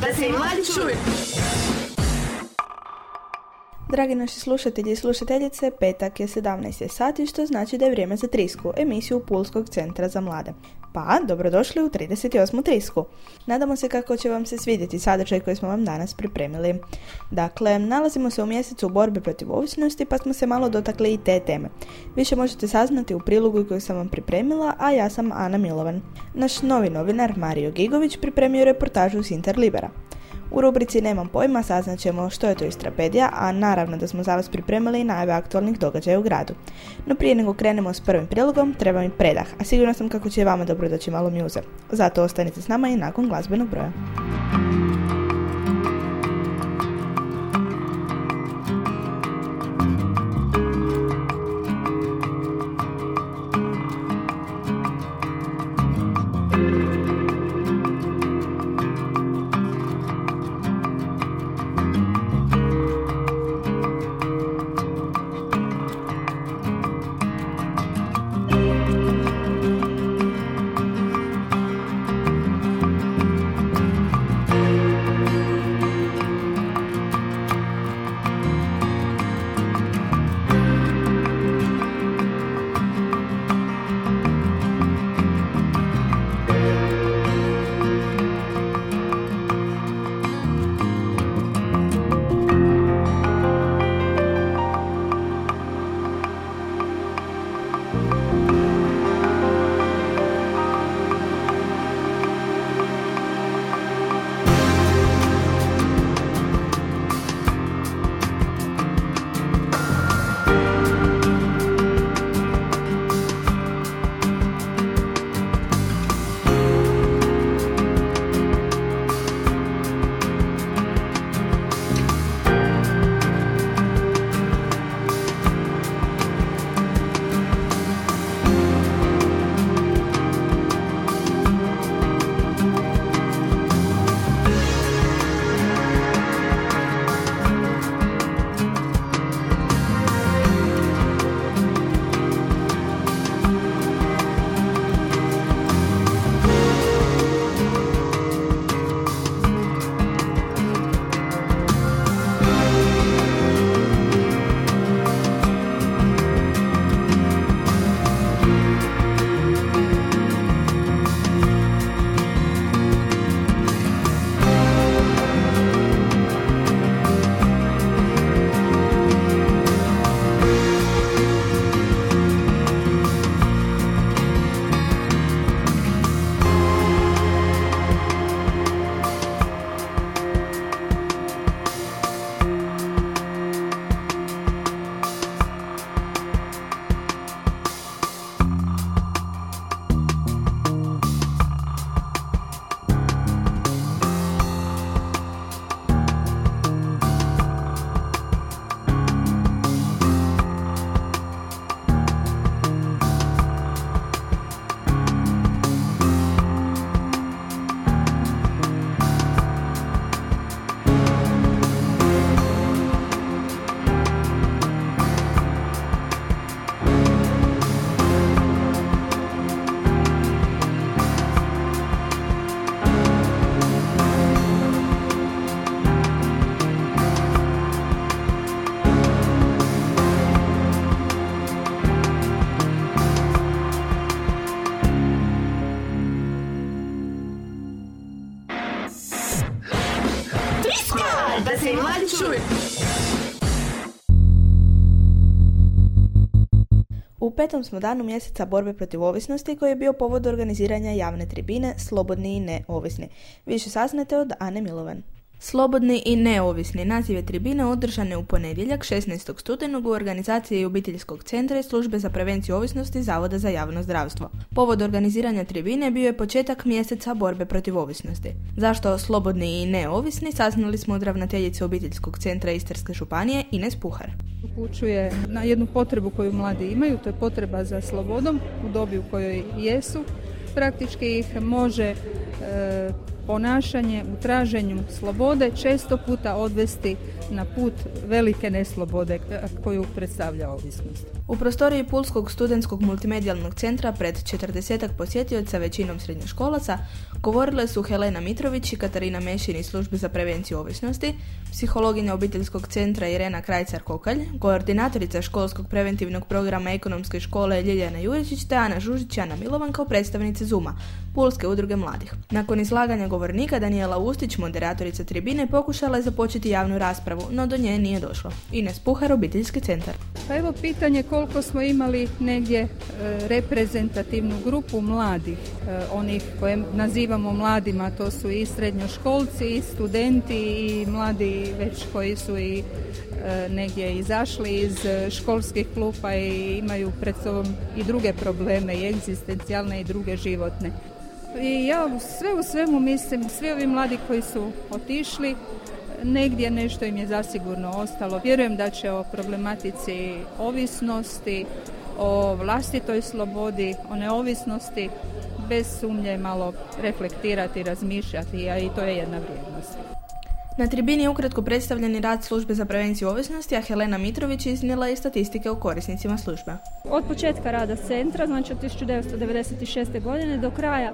da se mladi čuju. Dragi naši slušatelji i slušateljice, petak je 17. sati, što znači da je vrijeme za Trisku, emisiju Pulskog centra za mlade. Pa, dobrodošli u 38. Trisku. Nadamo se kako će vam se svidjeti sadržaj koji smo vam danas pripremili. Dakle, nalazimo se u mjesecu borbe protiv ovisnosti, pa smo se malo dotakli i te teme. Više možete saznati u prilogu koju sam vam pripremila, a ja sam Ana Milovan. Naš novi novinar Mario Gigović pripremio reportažu s Interlibera. U rubrici Nemam pojma saznaćemo što je to istrapedija, a naravno da smo za vas pripremili i najave aktualnih događaja u gradu. No prije nego krenemo s prvim prilogom, treba mi predah, a sigurno sam kako će vama dobro doći malo mjuze. Zato ostanite s nama i nakon glazbenog broja. Petom smo danu mjeseca borbe protiv ovisnosti koji je bio povod organiziranja javne tribine Slobodni i neovisni. Više saznate od Ane Milovan. Slobodni i neovisni nazive tribine održane u ponedjeljak 16. studenog u organizaciji obiteljskog centra i službe za prevenciju ovisnosti Zavoda za javno zdravstvo. Povod organiziranja tribine bio je početak mjeseca borbe protiv ovisnosti. Zašto slobodni i neovisni saznali smo od ravnateljice obiteljskog centra Istarske županije Ines Puhar. Upućuje na jednu potrebu koju mladi imaju, to je potreba za slobodom u dobi u kojoj jesu. Praktički ih može e, ponašanje u traženju slobode često puta odvesti na put velike neslobode koju predstavlja ovisnost. U prostoriji Pulskog studentskog multimedijalnog centra pred 40 posjetioca većinom srednjoškolaca govorile su Helena Mitrović i Katarina Mešin iz službe za prevenciju ovisnosti, psihologinja obiteljskog centra Irena Krajcar-Kokalj, koordinatorica školskog preventivnog programa ekonomske škole Ljiljana Juričić te Ana Žužić i Ana Milovan kao predstavnice Zuma, Pulske udruge mladih. Nakon izlaganja govornika Daniela Ustić, moderatorica tribine, pokušala je započeti javnu raspravu, no do nje nije došlo. Ines Puhar, obiteljski centar. Pa evo pitanje koliko smo imali negdje e, reprezentativnu grupu mladih, e, onih koje nazivamo mladima, to su i srednjoškolci, i studenti, i mladi već koji su i e, negdje izašli iz školskih klupa i imaju pred sobom i druge probleme, i egzistencijalne i druge životne. I ja sve u svemu mislim, svi ovi mladi koji su otišli, negdje nešto im je zasigurno ostalo. Vjerujem da će o problematici ovisnosti, o vlastitoj slobodi, o neovisnosti bez sumnje malo reflektirati, razmišljati, a i to je jedna vrijednost. Na tribini je ukratko predstavljeni rad službe za prevenciju ovisnosti, a Helena Mitrović iznijela i statistike o korisnicima službe. Od početka rada centra, znači od 1996. godine do kraja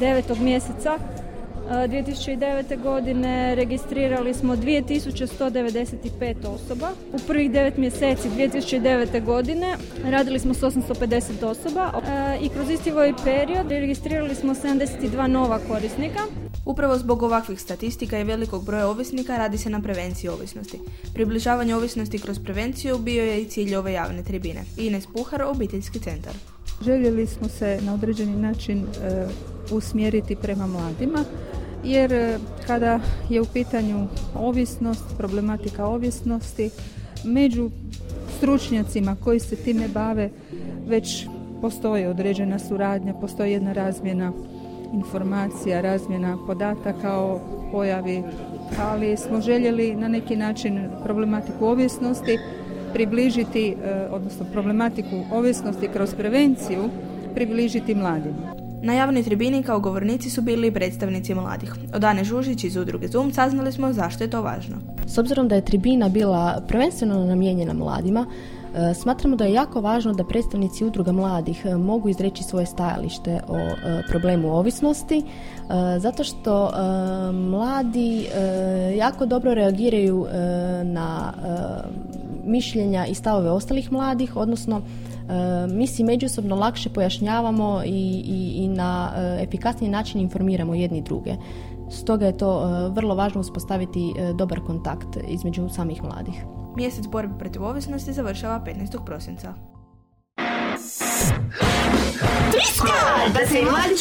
devetog mjeseca 2009. godine registrirali smo 2195 osoba. U prvih 9 mjeseci 2009. godine radili smo s 850 osoba i kroz isti ovaj period registrirali smo 72 nova korisnika. Upravo zbog ovakvih statistika i velikog broja ovisnika radi se na prevenciji ovisnosti. Približavanje ovisnosti kroz prevenciju bio je i cilj ove javne tribine. Ines Puhar, obiteljski centar. Željeli smo se na određeni način e, usmjeriti prema mladima jer e, kada je u pitanju ovisnost, problematika ovisnosti, među stručnjacima koji se time bave već postoji određena suradnja, postoji jedna razmjena informacija, razmjena podataka o pojavi, ali smo željeli na neki način problematiku ovisnosti približiti, e, odnosno problematiku ovisnosti kroz prevenciju približiti mladima. Na javnoj tribini kao govornici su bili predstavnici mladih. Od Dane Žužić iz udruge Zoom saznali smo zašto je to važno. S obzirom da je tribina bila prvenstveno namijenjena mladima, Smatramo da je jako važno da predstavnici udruga mladih e, mogu izreći svoje stajalište o e, problemu ovisnosti, zato što mladi jako dobro reagiraju na mišljenja i stavove ostalih mladih, odnosno E, mi si međusobno lakše pojašnjavamo i, i, i na e, efikasniji način informiramo jedni druge. Stoga je to e, vrlo važno uspostaviti dobar kontakt između samih mladih. Mjesec borbe protiv ovisnosti završava 15. prosinca. Da se mladi.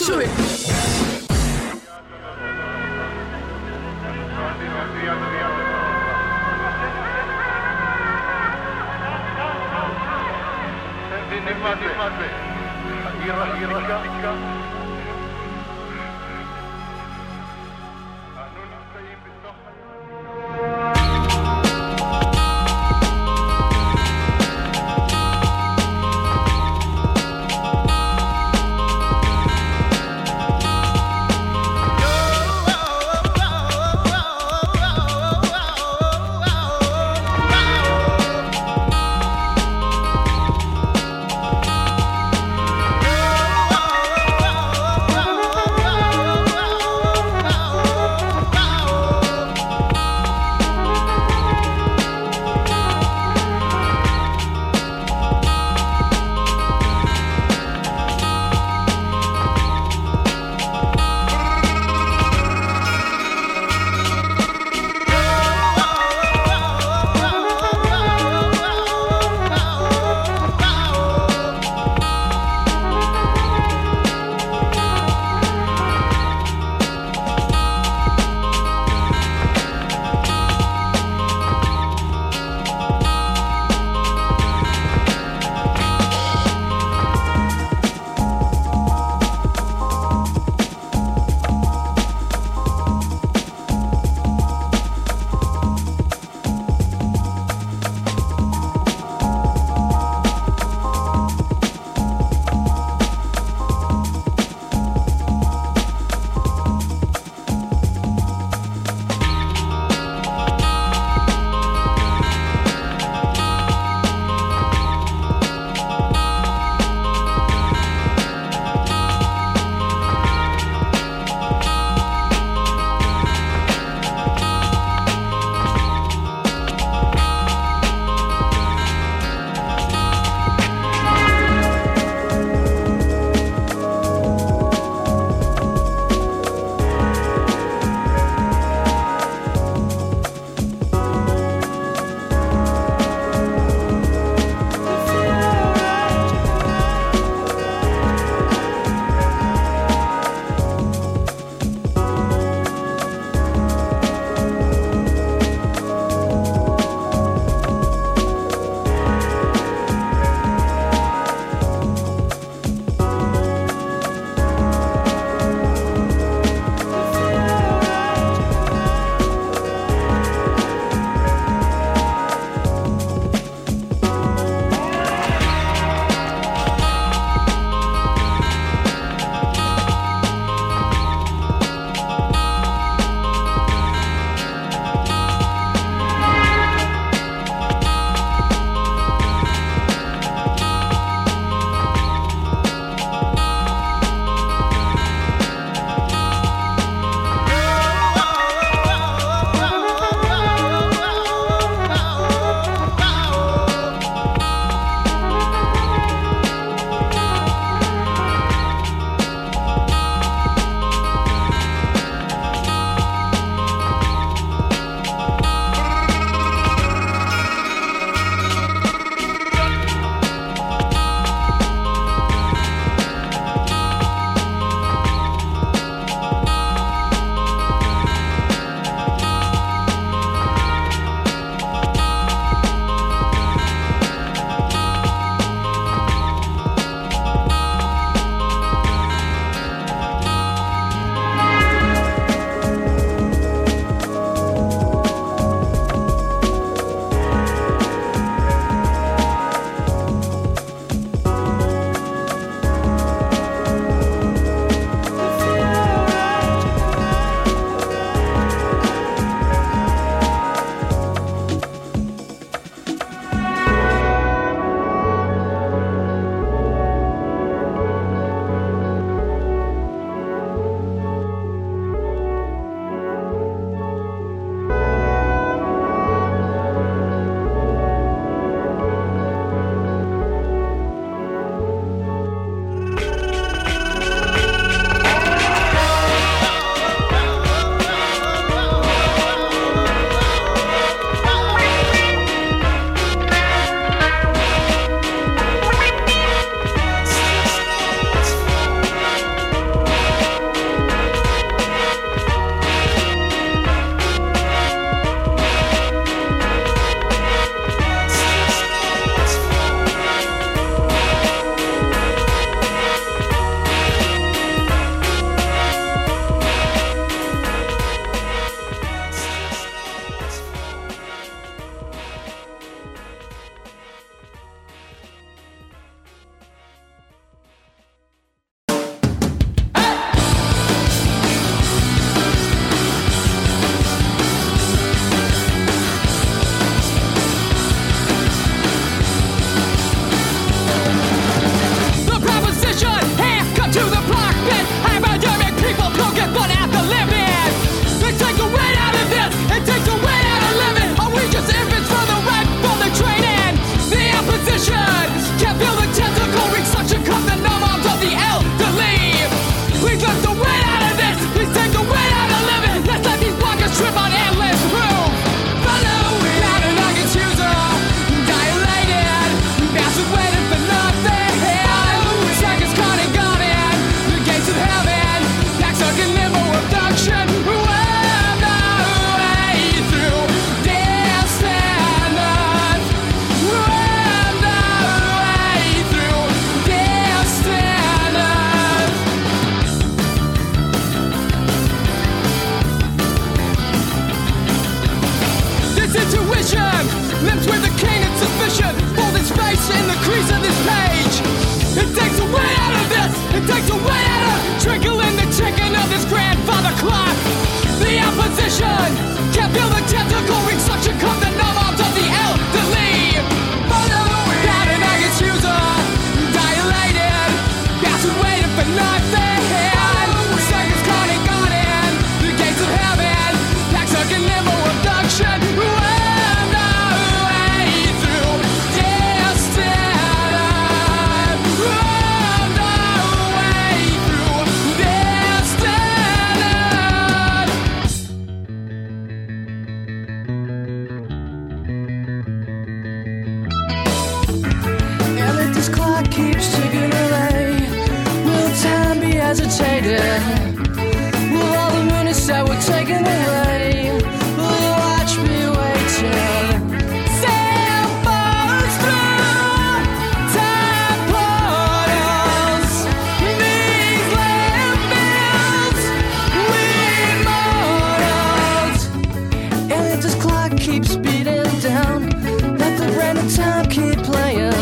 keep speeding down. Let the brand of time keep playing.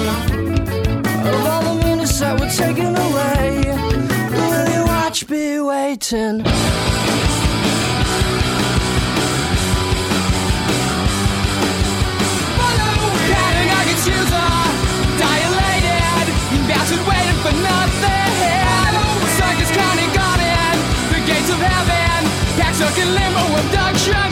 Of all the minutes that we're taking away, will your watch be waiting? Circus the gates of heaven, abduction.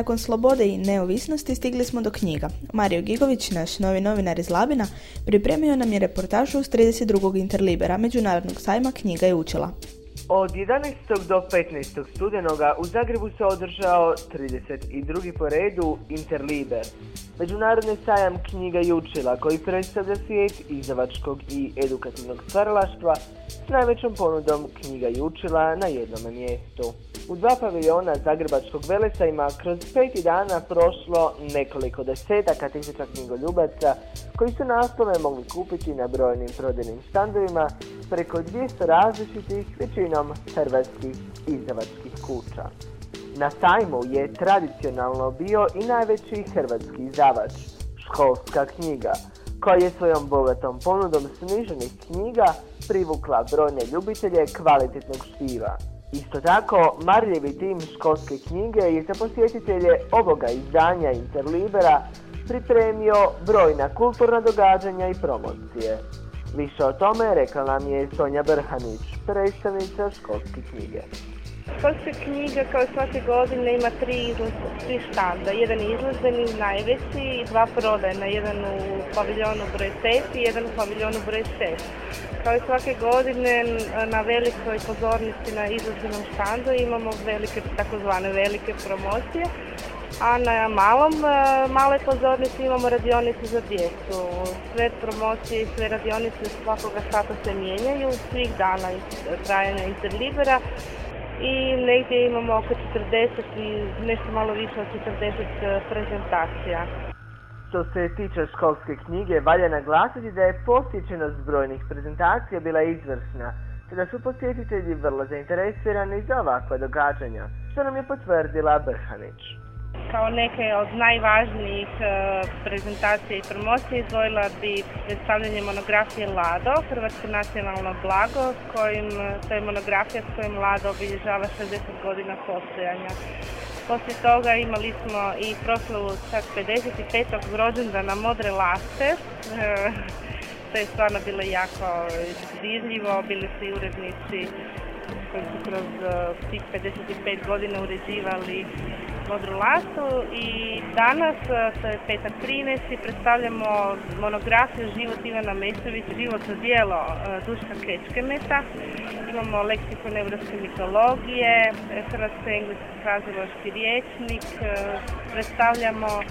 Nakon slobode i neovisnosti stigli smo do knjiga. Mario Gigović, naš novi novinar iz Labina, pripremio nam je reportažu s 32. Interlibera, Međunarodnog sajma knjiga i učila. Od 11. do 15. studenoga u Zagrebu se održao 32. po redu Interliber, međunarodni sajam knjiga i učila koji predstavlja svijet izdavačkog i edukativnog stvaralaštva s najvećom ponudom knjiga i učila na jednom mjestu. U dva paviljona Zagrebačkog velesajma kroz peti dana prošlo nekoliko desetaka tisuća knjigoljubaca koji su naslove mogli kupiti na brojnim prodajnim standovima preko 200 različitih većinom hrvatskih izdavačkih kuća. Na sajmu je tradicionalno bio i najveći hrvatski izdavač, školska knjiga, koja je svojom bogatom ponudom sniženih knjiga privukla brojne ljubitelje kvalitetnog štiva. Isto tako, marljivi tim školske knjige je za posjetitelje ovoga izdanja Interlibera pripremio brojna kulturna događanja i promocije. Više o tome rekla nam je Sonja Brhanić, predstavnica školske knjige. Školska knjiga kao svake godine ima tri, izlaz, tri štanda. Jedan izložbeni, najveći i dva prodajna. Jedan u paviljonu broj 5 i jedan u paviljonu broj 6. Kao i svake godine na velikoj pozornici na izložbenom štandu imamo velike, takozvane velike promocije a na malom, e, male pozornici imamo radionice za djecu. Sve promocije i sve radionice svakoga sata se mijenjaju, svih dana trajanja Interlibera i negdje imamo oko 40 i nešto malo više od 40 e, prezentacija. Što se tiče školske knjige, valja naglasiti da je posjećenost brojnih prezentacija bila izvrsna, te da su posjetitelji vrlo zainteresirani za ovakva događanja, što nam je potvrdila Brhanić kao neke od najvažnijih e, prezentacija i promocije izdvojila bi predstavljanje monografije Lado, Hrvatsko nacionalno blago, kojim, to je monografija s kojim Lado obilježava 60 godina postojanja. Poslije toga imali smo i proslavu čak 55. rođendana Modre Laste, e, to je stvarno bilo jako dirljivo, bili su i urednici koji su kroz e, tih 55 godina uređivali Modru Lasu i danas, e, to je petak 13. predstavljamo monografiju Život Ivana Mešović, životno dijelo e, Duška Kečkemeta. Imamo leksikon evropske mitologije, hrvatsko-engleski kazaloški riječnik, predstavljamo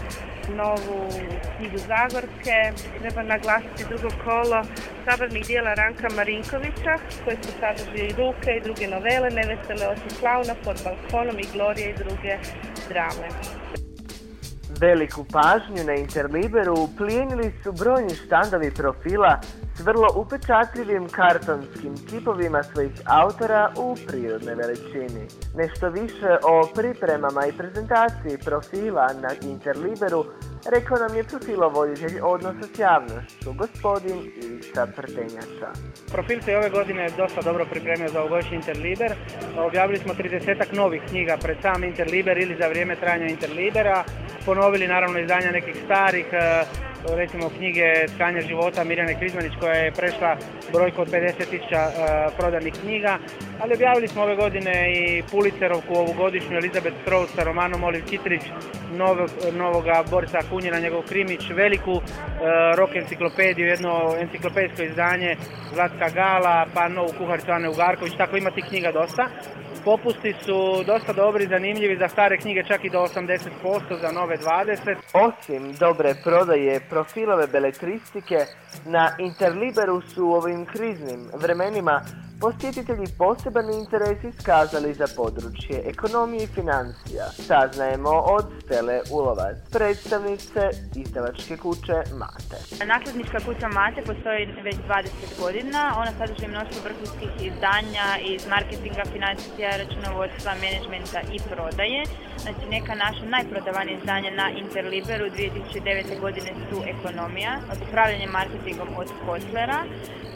novu knjigu Zagorske. Treba naglasiti drugo kolo sabrnih dijela Ranka Marinkovića koji su sadrži i ruke i druge novele, Nevesele oči klauna, pod balkonom i Glorije i druge drame. Veliku pažnju na Interliberu plijenili su brojni štandovi profila s vrlo upečatljivim kartonskim kipovima svojih autora u prirodnoj veličini. Nešto više o pripremama i prezentaciji profila na Interliberu rekao nam je profilovoditelj odnosa s javnošću, gospodin Ivica Prtenjača. Profil se ove godine dosta dobro pripremio za ovogodišnji Interliber. Objavili smo 30 novih knjiga pred sam Interliber ili za vrijeme trajanja Interlibera. Ponovili naravno izdanja nekih starih, e, recimo knjige Tkanje života Mirjane Krizmanić koja je prešla brojku od 50.000 e, prodanih knjiga, ali objavili smo ove godine i Pulicerovku ovogodišnju Elizabeth Strauss sa romanom Oliv Kitrić, novog, novoga Borisa Kunjina, njegov Krimić, veliku uh, rock enciklopediju, jedno enciklopedijsko izdanje Zlatka Gala, pa novu kuharicu Ane Ugarković, tako ima tih knjiga dosta. Popusti su dosta dobri, zanimljivi za stare knjige čak i do 80%, za nove 20%. Osim dobre prodaje profilove beletristike, na Interliberu su u ovim kriznim vremenima posjetitelji poseban interes iskazali za područje ekonomije i financija. Saznajemo od Stele Ulovac, predstavnice izdavačke kuće Mate. Nakladnička kuća Mate postoji već 20 godina. Ona sadrži mnoštvo vrhunskih izdanja iz marketinga, financija, računovodstva, menadžmenta i prodaje. Znači neka naša najprodavanija izdanja na Interliberu 2009. godine su ekonomija, upravljanje marketingom od Kotlera,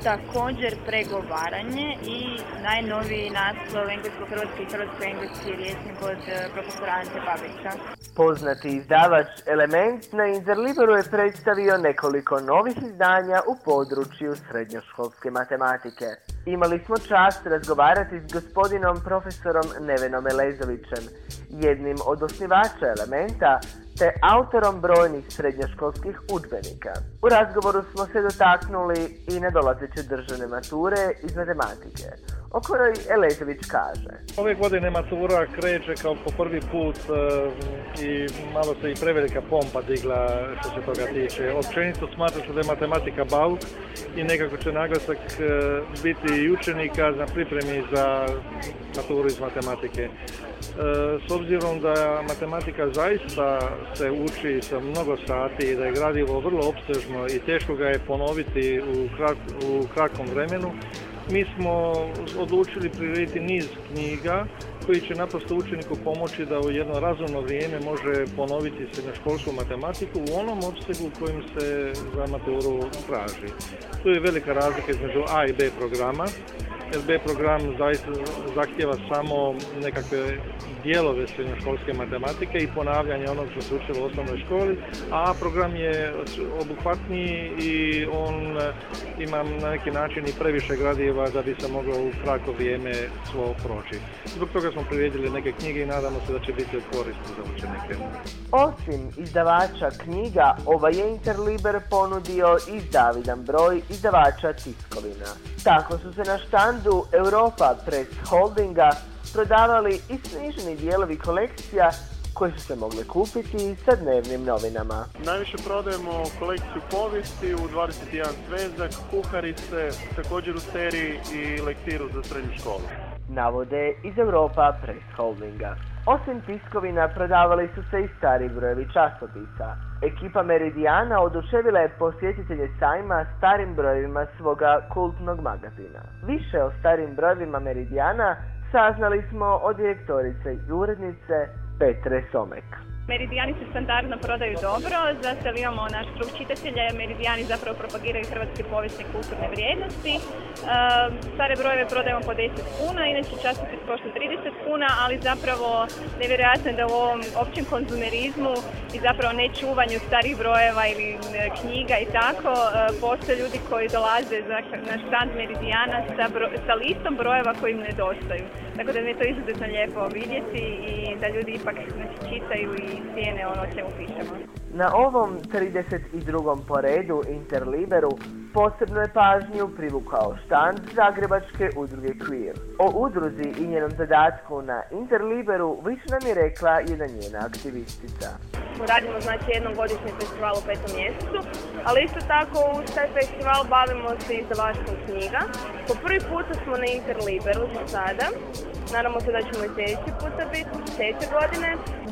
također pregovaranje i najnoviji naslov englesko-hrvatski i hrvatsko-engleski riječnik od eh, profesora Ante Babića. Poznati izdavač Element na Interliberu je predstavio nekoliko novih izdanja u području srednjoškolske matematike. Imali smo čast razgovarati s gospodinom profesorom Nevenom Elezovićem, jednim od osnivača Elementa, te autorom brojnih srednjoškolskih udžbenika. U razgovoru smo se dotaknuli i nedolazeće državne mature iz matematike, o kojoj Elezović kaže. Ove godine matura kreće kao po prvi put e, i malo se i prevelika pompa digla što se toga tiče. Općenito smatra se da je matematika bauk i nekako će naglasak e, biti i učenika na pripremi za maturu iz matematike. E, s obzirom da matematika zaista se uči sa mnogo sati i da je gradivo vrlo opsežno i teško ga je ponoviti u, u kratkom vremenu, mi smo odlučili prirediti niz knjiga koji će naprosto učeniku pomoći da u jedno razumno vrijeme može ponoviti srednjoškolsku matematiku u onom opsegu u kojim se za maturu traži. Tu je velika razlika između A i B programa. B program zaista zahtjeva samo nekakve dijelove srednjoškolske matematike i ponavljanje onog što se učilo u osnovnoj školi, a program je obuhvatniji i on e, ima na neki način i previše gradiva da bi se moglo u kratko vrijeme svo proći. Zbog toga smo priredili neke knjige i nadamo se da će biti od za učenike. Osim izdavača knjiga, ovaj je Interliber ponudio i zavidan broj izdavača tiskovina. Tako su se na štandu Europa Press Holdinga prodavali i sniženi dijelovi kolekcija koji su se mogli kupiti sa dnevnim novinama. Najviše prodajemo kolekciju povijesti u 21 svezak, kuharice, također u seriji i lektiru za srednju školu. Navode iz Europa Press Holdinga. Osim tiskovina prodavali su se i stari brojevi časopisa. Ekipa Meridiana oduševila je posjetitelje sajma starim brojevima svoga kultnog magazina. Više o starim brojevima Meridiana saznali smo od direktorice i urednice Petre Somek. Meridijani se standardno prodaju dobro, zato imamo naš krug čitatelja, Meridijani zapravo propagiraju hrvatske povijesne kulturne vrijednosti. Ehm, stare brojeve prodajemo po 10 kuna, inače časopis košta 30 kuna, ali zapravo nevjerojatno je da u ovom općem konzumerizmu i zapravo nečuvanju starih brojeva ili knjiga i tako, e, postoje ljudi koji dolaze na štand Meridijana sa, sa listom brojeva koji im nedostaju. Tako da mi je to izuzetno lijepo vidjeti i da ljudi ipak znači, čitaju i cijene ono čemu pišemo. Na ovom 32. poredu Interliberu posebno je pažnju privukao štand Zagrebačke udruge Queer. O udruzi i njenom zadatku na Interliberu više nam je rekla jedna njena aktivistica. radimo znači jednom godišnji festival u petom mjesecu, ali isto tako uz taj festival bavimo se izdavaštvom knjiga. Po prvi puta smo na Interliberu za sada, nadamo se da ćemo i sljedeći puta biti, sljedeće godine.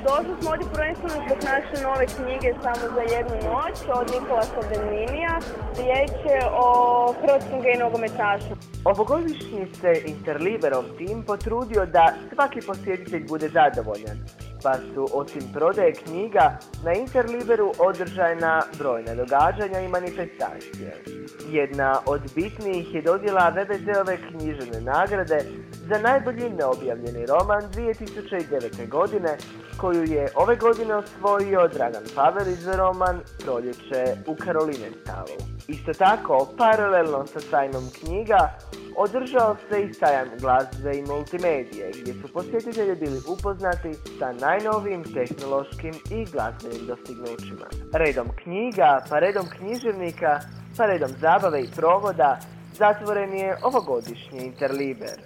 Došli smo ovdje prvenstveno zbog naše nove knjige Samo za jednu noć od Nikolasa Benminija. Riječ je o hrvatskom gej nogometašu. Ovogodišnji se Interliberov tim potrudio da svaki posjetitelj bude zadovoljan pa su osim prodaje knjiga na Interliberu održajna brojna događanja i manifestacije. Jedna od bitnijih je dodjela VBZ-ove knjižene nagrade za najbolji neobjavljeni roman 2009. godine koju je ove godine osvojio Dragan Pavelić za roman Proljeće u Karolinestalu. Isto tako, paralelno sa sajmom knjiga, održao se i sajam glazbe i multimedije, gdje su posjetitelji bili upoznati sa najnovijim tehnološkim i glazbenim dostignućima. Redom knjiga, pa redom književnika, pa redom zabave i provoda, zatvoren je ovogodišnji Interliber.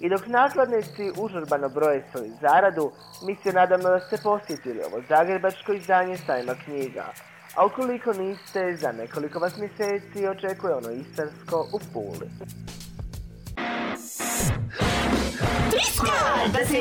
I dok nakladnici užurbano broje svoju zaradu, mi se nadamo da ste posjetili ovo zagrebačko izdanje sajma knjiga. A ukoliko niste, za nekoliko vas mjeseci očekuje ono istarsko u Puli. Da se.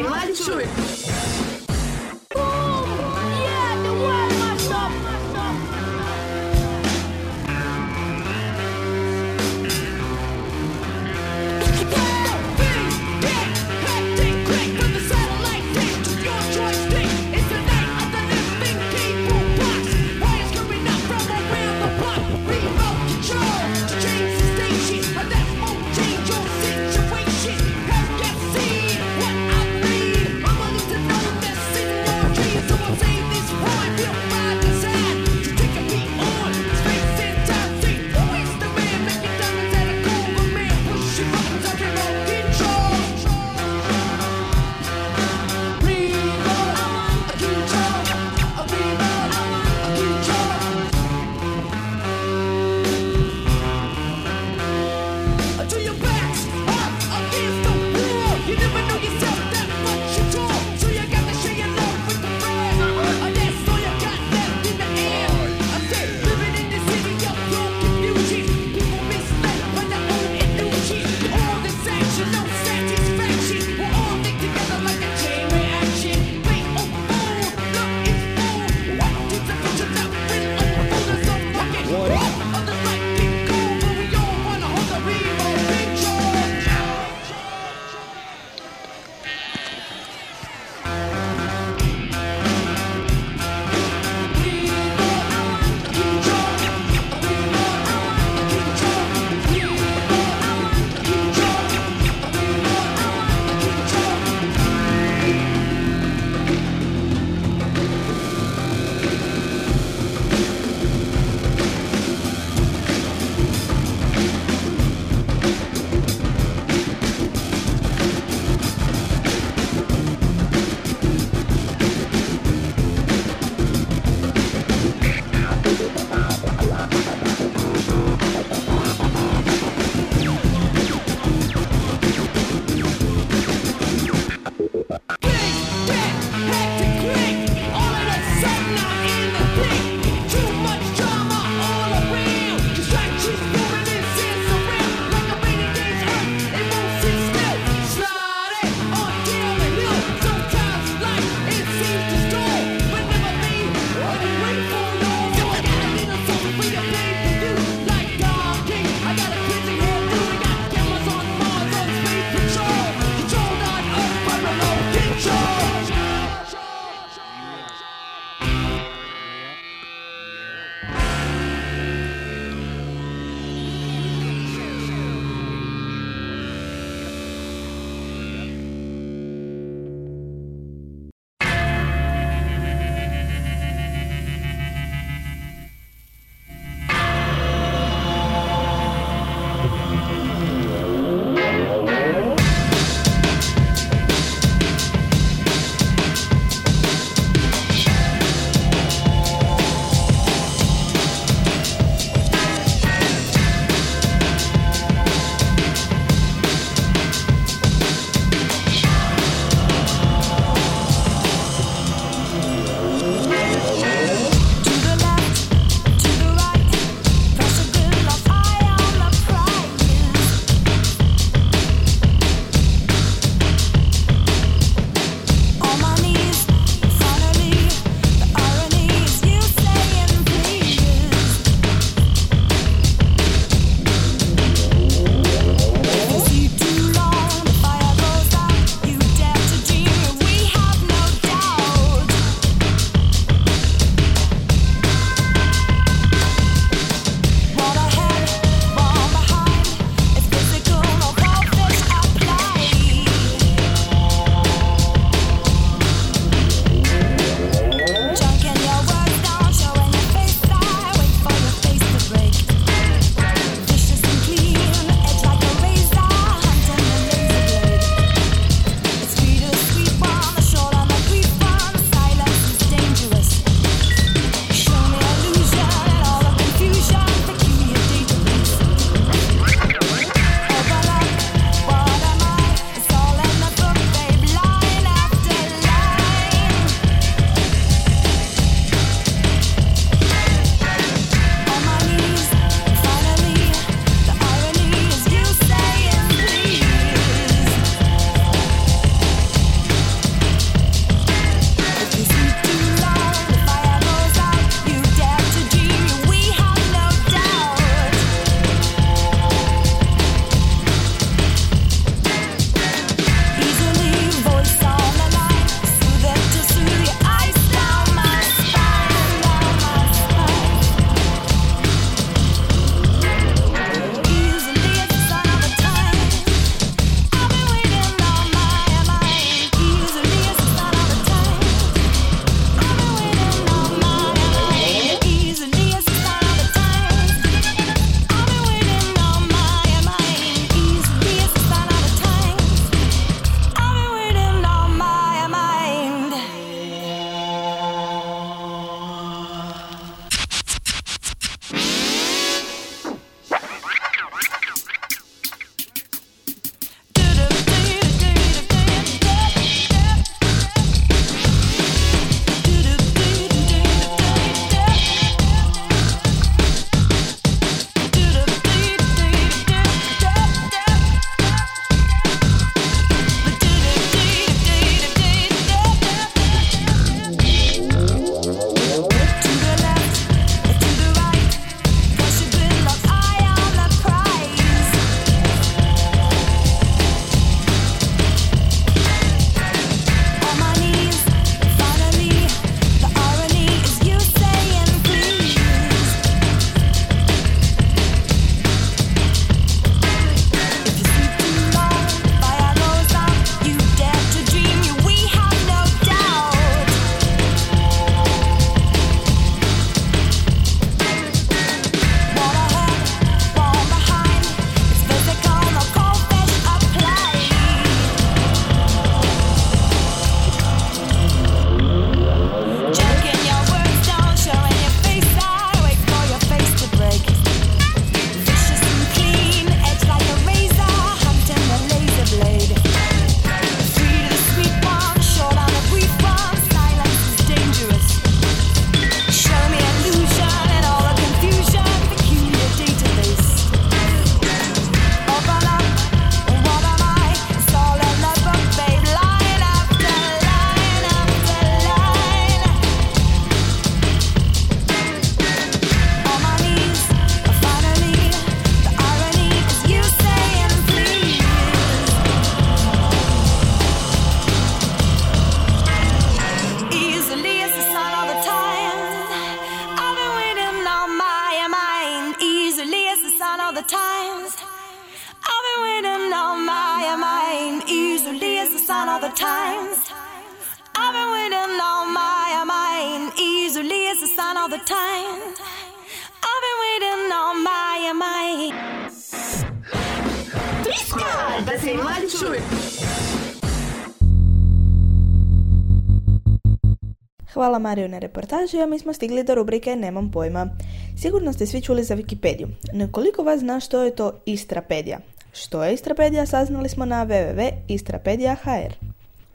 Na reportaži, a mi smo stigli do rubrike Nemam pojma. Sigurno ste svi čuli za Wikipediju. Nekoliko vas zna što je to Istrapedija. Što je Istrapedija saznali smo na www.istrapedia.hr.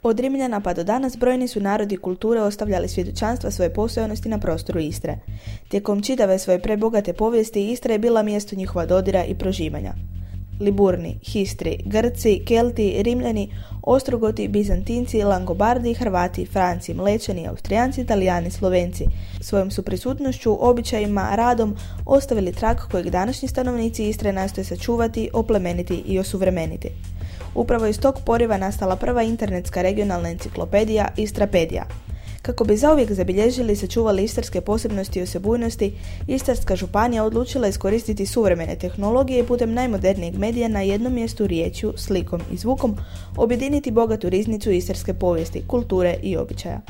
Od Rimljana pa do danas brojni su narodi kulture ostavljali svjedočanstva svoje postojanosti na prostoru Istre. Tijekom čitave svoje prebogate povijesti Istra je bila mjesto njihova dodira i proživanja. Liburni, Histri, Grci, Kelti, Rimljani, Ostrogoti, Bizantinci, Langobardi, Hrvati, Franci, Mlečani, Austrijanci, Italijani, Slovenci. Svojom su prisutnošću, običajima, radom ostavili trak kojeg današnji stanovnici Istre nastoje sačuvati, oplemeniti i osuvremeniti. Upravo iz tog poriva nastala prva internetska regionalna enciklopedija Istrapedija – kako bi zauvijek zabilježili i sačuvali istarske posebnosti i osebujnosti, Istarska županija odlučila iskoristiti suvremene tehnologije putem najmodernijeg medija na jednom mjestu riječju, slikom i zvukom objediniti bogatu riznicu istarske povijesti, kulture i običaja.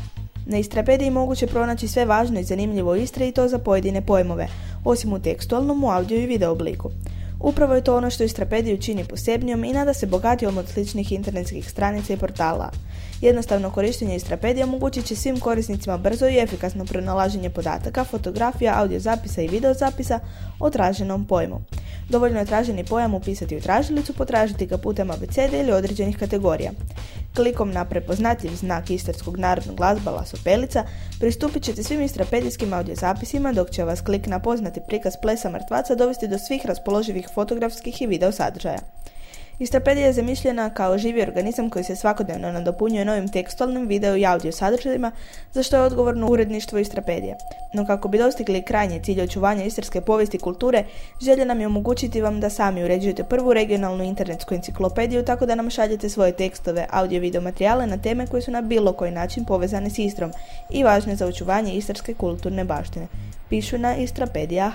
Na Istrapediji moguće pronaći sve važno i zanimljivo Istre i to za pojedine pojmove, osim u tekstualnom, u audio i video obliku. Upravo je to ono što Istrapediju čini posebnijom i nada se bogatijom od sličnih internetskih stranica i portala. Jednostavno korištenje Istrapedije omogućit će svim korisnicima brzo i efikasno pronalaženje podataka, fotografija, audiozapisa i videozapisa o traženom pojmu. Dovoljno je traženi pojam upisati u tražilicu, potražiti ga putem abecede ili određenih kategorija. Klikom na prepoznatljiv znak istarskog narodnog glazbala Sopelica pristupit ćete svim istrapedijskim audiozapisima dok će vas klik na poznati prikaz plesa mrtvaca dovesti do svih raspoloživih fotografskih i video sadržaja. Istrapedija je zamišljena kao živi organizam koji se svakodnevno nadopunjuje novim tekstualnim, video i audio sadržajima, za što je odgovorno uredništvo Istrapedije. No kako bi dostigli krajnji cilj očuvanja istarske povijesti i kulture, želja nam je omogućiti vam da sami uređujete prvu regionalnu internetsku enciklopediju tako da nam šaljete svoje tekstove, audio video materijale na teme koje su na bilo koji način povezane s Istrom i važne za očuvanje istarske kulturne baštine. Pišu na Istrapedija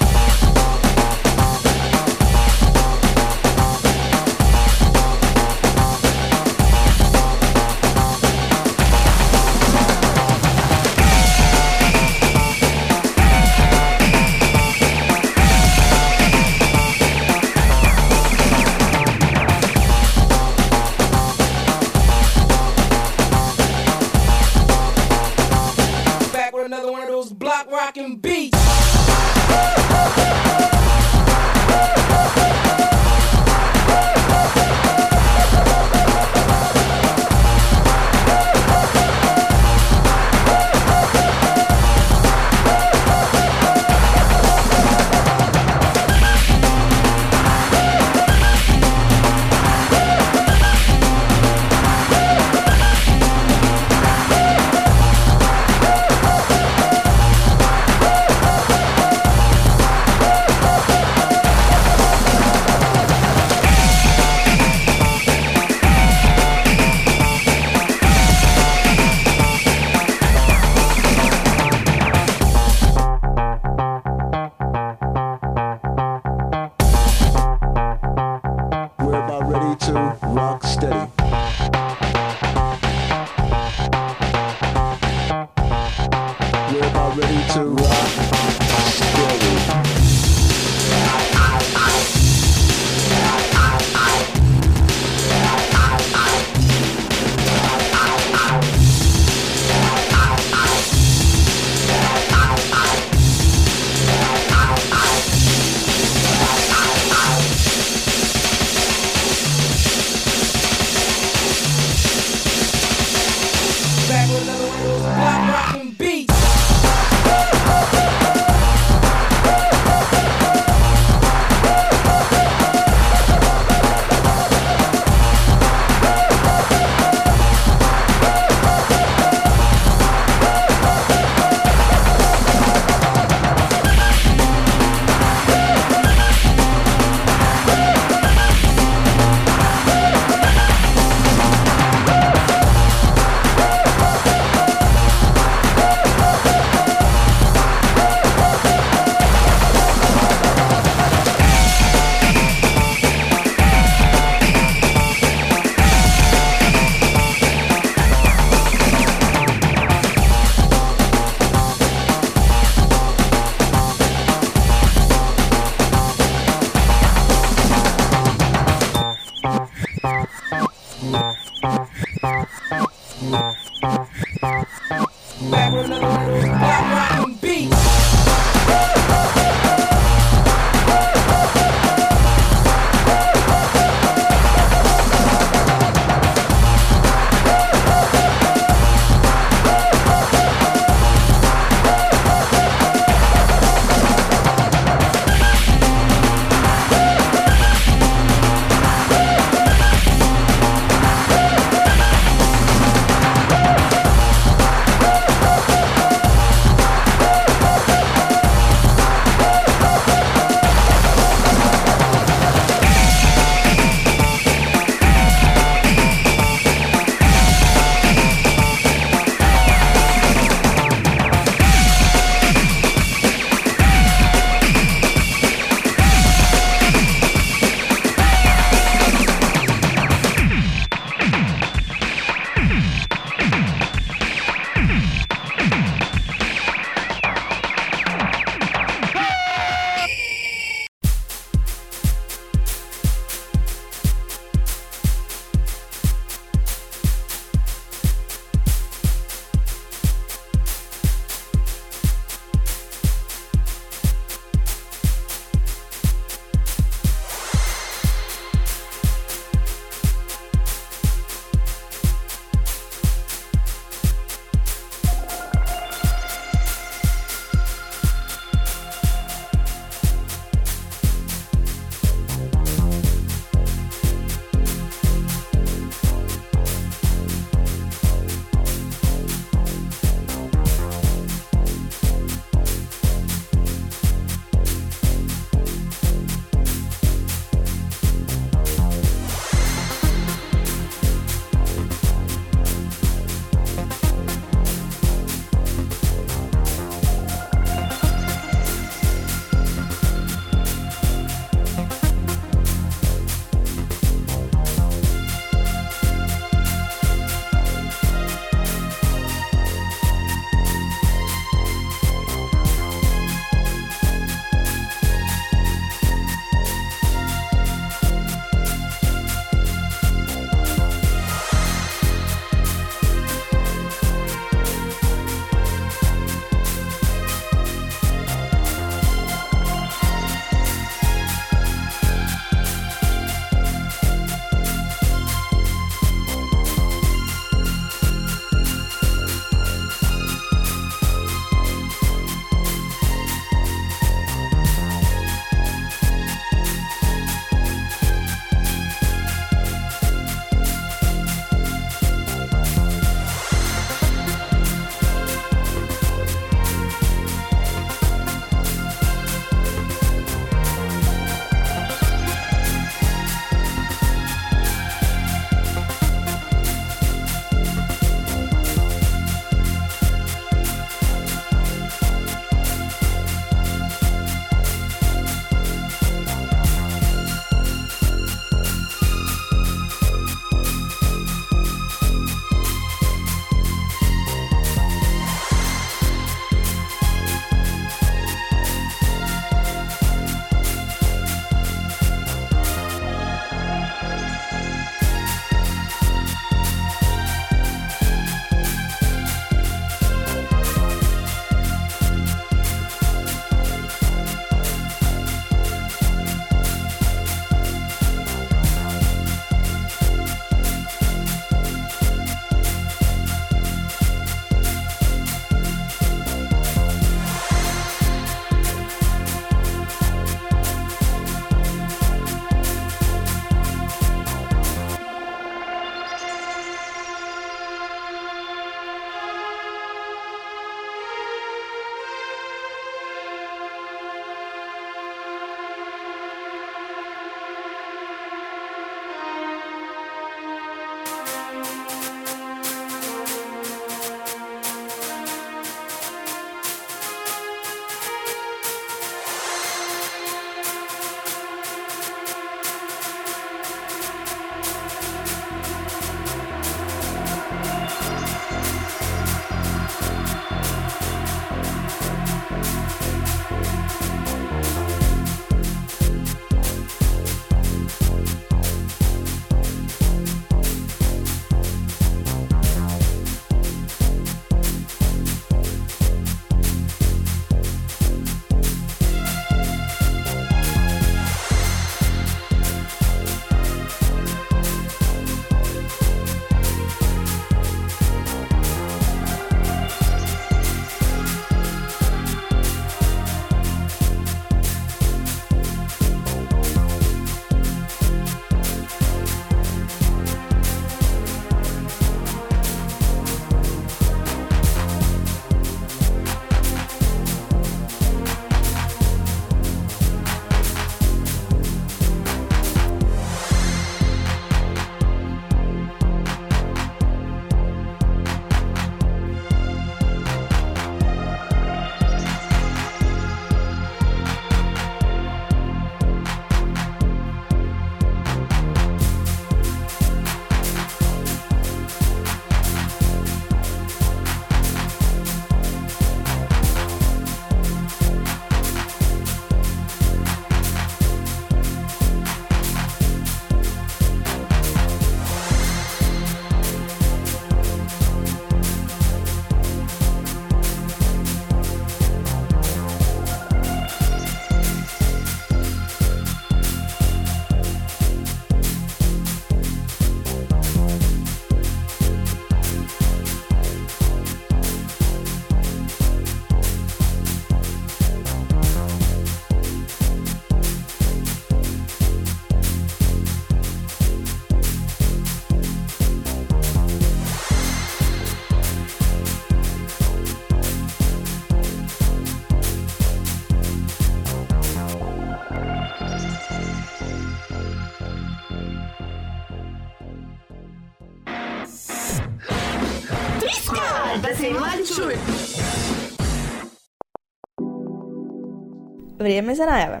Vrijeme za najave.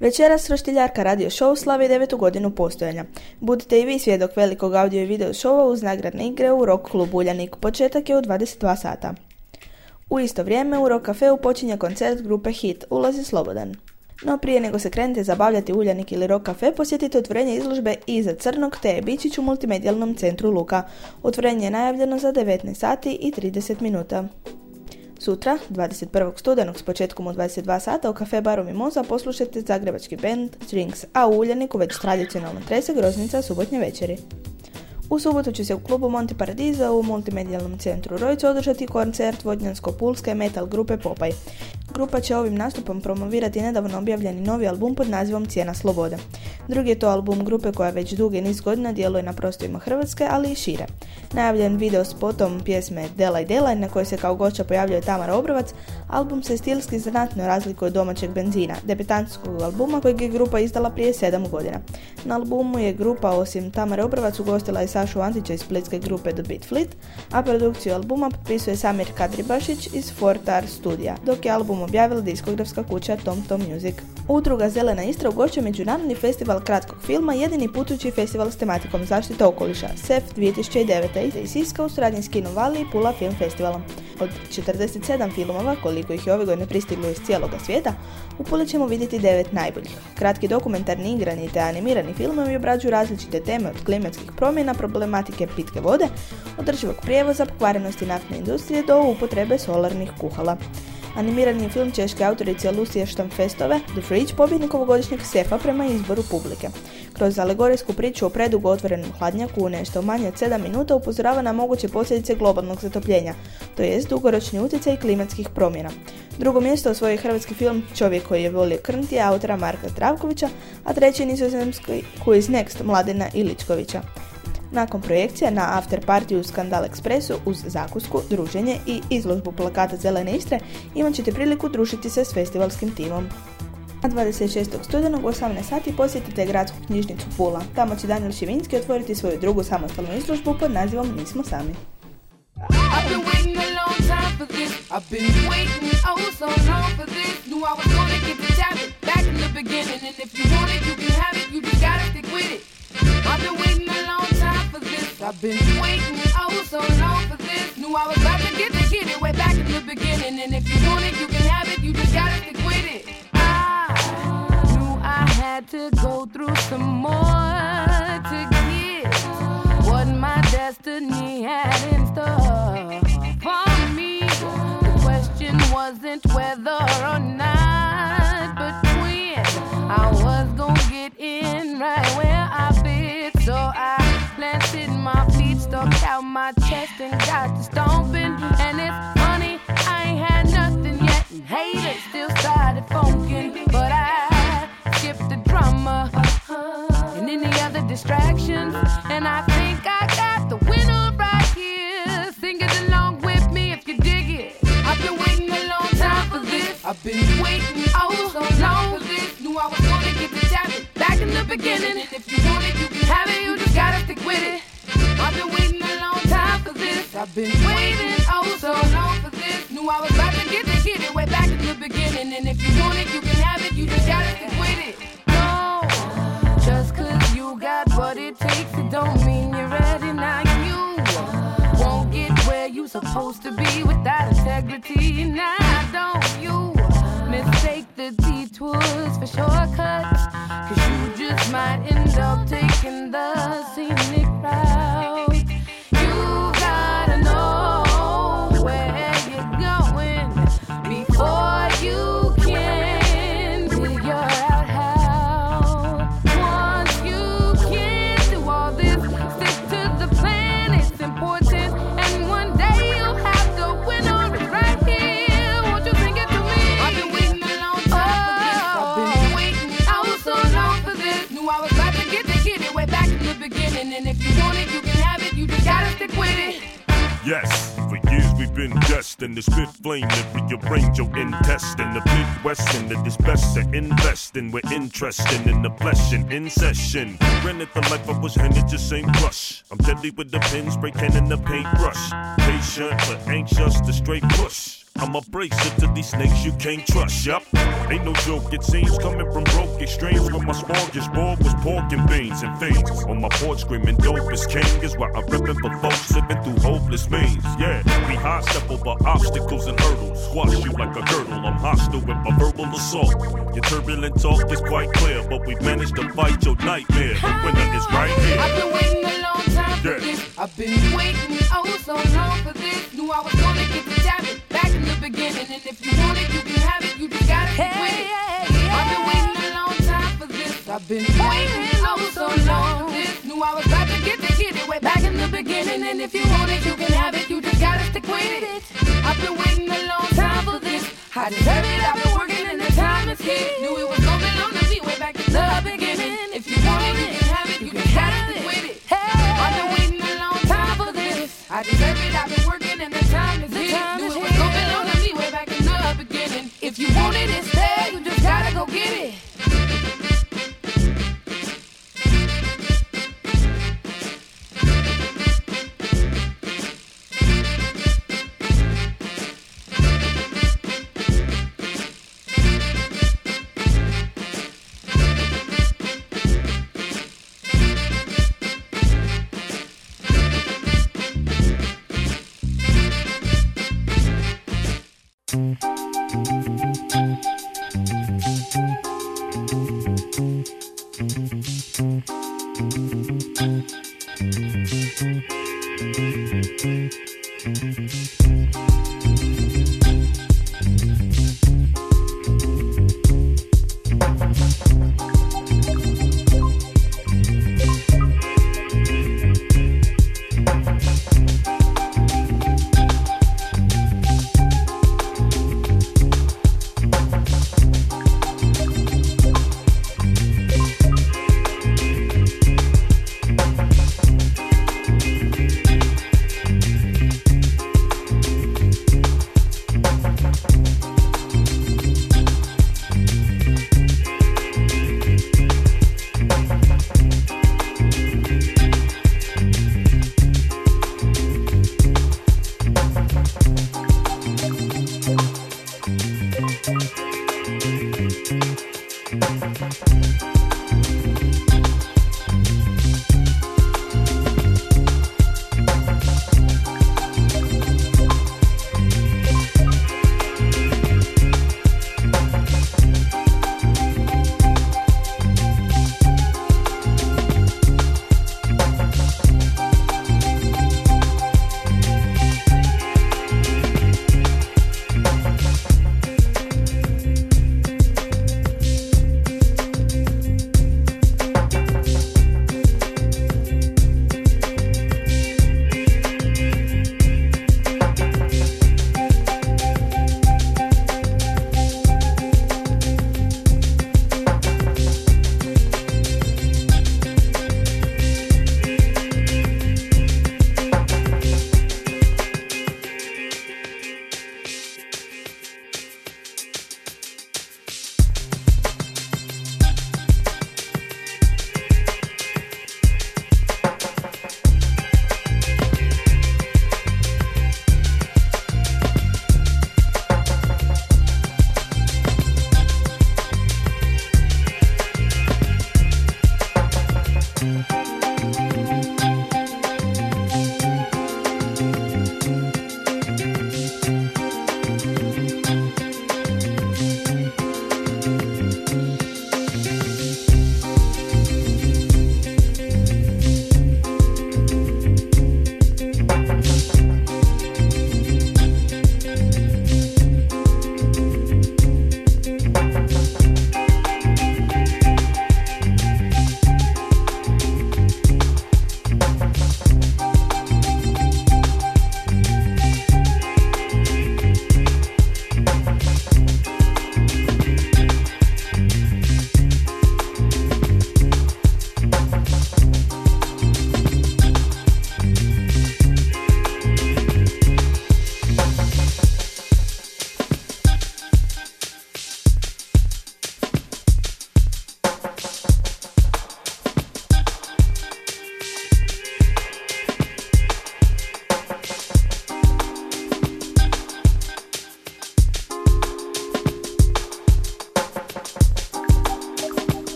Večeras Roštiljarka radio show slavi devetu godinu postojanja. Budite i vi svjedok velikog audio i video showa uz nagradne igre u Rock klubu Uljanik. Početak je u 22 sata. U isto vrijeme u Rock Cafeu počinje koncert grupe Hit. Ulaz je slobodan. No prije nego se krenete zabavljati Uljanik ili Rock Cafe, posjetite otvorenje izložbe Iza Crnog te Bičić u multimedijalnom centru Luka. Otvorenje je najavljeno za 19 sati i 30 minuta. Sutra, 21. studenog s početkom u 22 sata u kafe Baru Mimoza poslušajte zagrebački band Strings, a u Uljaniku već tradicionalno trese groznica subotnje večeri. U subotu će se u klubu Monte Paradiza u multimedijalnom centru Rojcu održati koncert vodnjansko-pulske metal grupe Popaj. Grupa će ovim nastupom promovirati nedavno objavljeni novi album pod nazivom Cijena slobode. Drugi je to album grupe koja već dugi niz godina djeluje na prostorima Hrvatske, ali i šire. Najavljen video spotom pjesme Delaj Delaj na kojoj se kao gošća pojavljuje Tamara Obrovac, album se stilski znatno razlikuje od domaćeg benzina, debitanskog albuma kojeg je grupa izdala prije 7 godina. Na albumu je grupa osim Tamara Obrovac ugostila i Sašu Antića iz splitske grupe The Beat Fleet, a produkciju albuma potpisuje Samir Kadribašić iz Fortar studija, dok je album objavila diskografska kuća Tom Tom Music. Udruga Zelena Istra ugošćuje Međunarodni festival kratkog filma, jedini putujući festival s tematikom zaštite okoliša, SEF 2009. iz Siska u suradnji s i Pula Film Festivalom. Od 47 filmova, koliko ih je ove godine pristiglo iz cijeloga svijeta, u Puli ćemo vidjeti devet najboljih. Kratki dokumentarni igrani te animirani filmovi obrađuju različite teme od klimatskih promjena, problematike pitke vode, održivog prijevoza, pokvarenosti naftne industrije do upotrebe solarnih kuhala. Animirani film češke autorice Lucije Štamfestove, The Fridge, pobjednik ovogodišnjeg sefa prema izboru publike. Kroz alegorijsku priču o predugo otvorenom hladnjaku u nešto manje od 7 minuta upozorava na moguće posljedice globalnog zatopljenja, to jest dugoročni utjecaj klimatskih promjena. Drugo mjesto osvojio hrvatski film Čovjek koji je volio krnti autora Marka Travkovića, a treći nizozemski Quiz Next Mladena Iličkovića. Nakon projekcije na after party u Skandal Expressu uz zakusku, druženje i izložbu plakata Zelene Istre imat ćete priliku družiti se s festivalskim timom. A 26. studenog u 18 sati posjetite gradsku knjižnicu Pula. Tamo će Daniel Šivinski otvoriti svoju drugu samostalnu izložbu pod nazivom Nismo sami. I've been waiting a long time for this. I've been waiting so long for this. Knew I was gonna get the tablet back in the beginning. And if you want it, you can have it. You just gotta stick with it. I've been waiting a long time for this. I've been waiting oh so long for this. Knew I was about to get the kid it way back in the beginning. And if you want it, you can have it. You just gotta stick with it. I knew I had to go through some more to get what my destiny had in store for me. The question wasn't whether or not, but when I was gonna get in right where I my feet, stuck out my chest, and got to stomping. And it's funny, I ain't had nothing yet, and haters still started funking, but I skipped the drama and any other distractions, and I think I got the winner right here. Sing it along with me if you dig it. I've been waiting a long time for this. I've been waiting oh so long for this. Knew I was gonna get the tablet back in the beginning. I've been waiting oh so long for this. Knew I was about to get the kid it way back in the beginning. And if you want it, you can have it. You just gotta with it. No, just cause you got what it takes, it don't mean you're ready. Now you won't get where you supposed to be without integrity. Now don't you mistake the detours for shortcuts. Cause you just might end up taking the scenic Yes, for years we've been destined to spit flame to rearrange your intestine. The Midwestern that is best to invest in. We're interested in the flesh and in session. Rented the life I was handed just ain't rush. I'm deadly with the pins, can and the paintbrush. Patient but anxious to straight push. I'm abrasive to these snakes you can't trust, yup. Ain't no joke, it seems coming from broke extremes when my smorgasbord was pork and beans and fiends. On my porch screaming dope is king is why I'm ripping for folks living through hopeless means. Yeah, we high step over obstacles and hurdles. Squash you like a girdle, I'm hostile with my verbal assault. Your turbulent talk is quite clear, but we've managed to fight your nightmare. The winner is right here. I've been waiting a long time for Yeah. this. I've been waiting oh been waiting oh so long. Knew I was about to get to get it way back in the beginning. And if you want it, you can have it. You just gotta stick with it. I've been waiting a long time for this. I deserve it. I've been working and the time is here. Knew it was gonna belong to me way back in the beginning. If you want it, you can have it. You just gotta stick with it. I've been waiting a long time for this. I deserve it. I've been working and the time is here. Knew it was gonna belong to me way back in the beginning. If you want it, it's there. You just gotta go get it.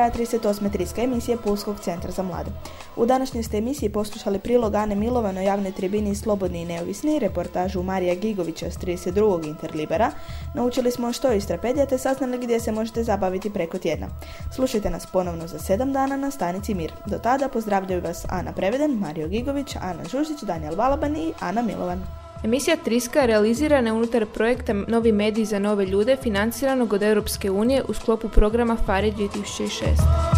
Kraja 38. triska emisije Pulskog centra za mlade. U današnjoj ste emisiji poslušali prilog Ane Milovan o javnoj tribini Slobodni i neovisni, reportažu Marija Gigovića s 32. Interlibera. Naučili smo što pedija te saznali gdje se možete zabaviti preko tjedna. Slušajte nas ponovno za 7 dana na stanici Mir. Do tada pozdravljaju vas Ana Preveden, Mario Gigović, Ana Žužić, Daniel Balaban i Ana Milovan. Emisija Triska realizirana je unutar projekta Novi mediji za nove ljude financiranog od Europske unije u sklopu programa FARE 2006.